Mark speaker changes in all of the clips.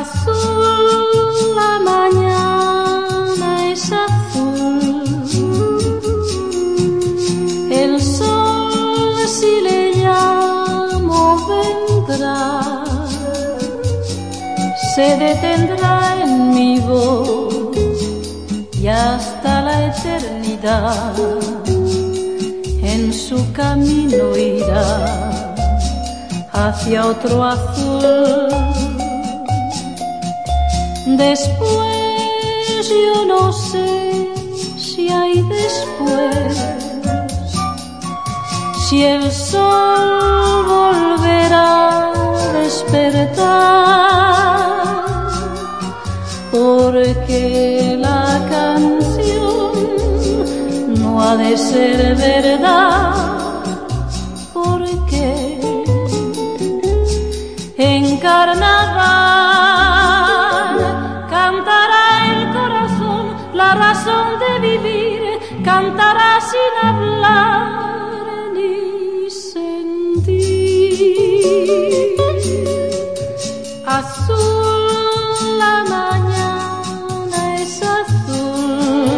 Speaker 1: azul, la mañana es azul. El sol, si le llamo, vendrá, se detendrá en mi voz y hasta la eternidad en su camino irá hacia otro azul. Después yo no sé si hay después, si el sol volverá a despertar, porque la canción no ha de ser verdad, porque cantará sin hablar ni sentir. Azul la mañana es azul,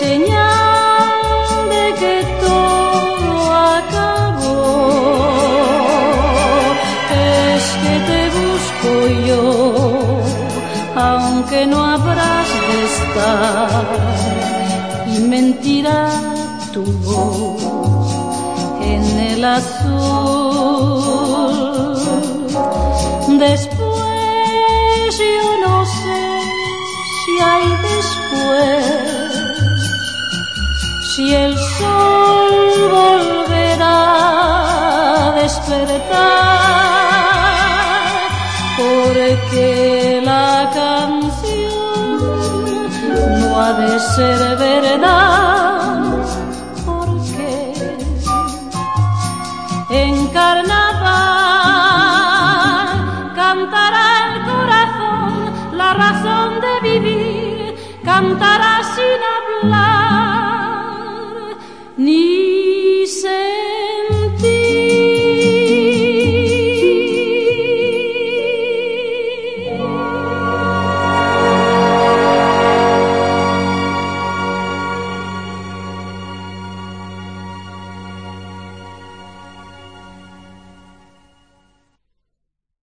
Speaker 1: señal de que todo acabó. Es que te busco yo, aunque no habrás de estar, y mentirá tu voz en el azul. Después yo no sé porque la canción no ha de ser verdad, porque en carnaval cantará el corazón la razón de vivir, cantará sin hablar